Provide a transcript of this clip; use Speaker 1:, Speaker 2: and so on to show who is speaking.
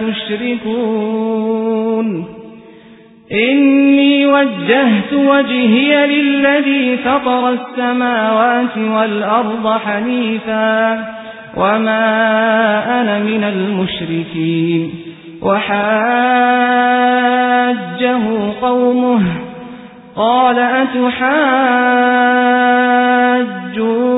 Speaker 1: تشركون. إني وجهت وجهي للذي فطر السماوات والأرض حنيفا وما أنا من المشركين. وحاجه قومه. قال أتحاجوني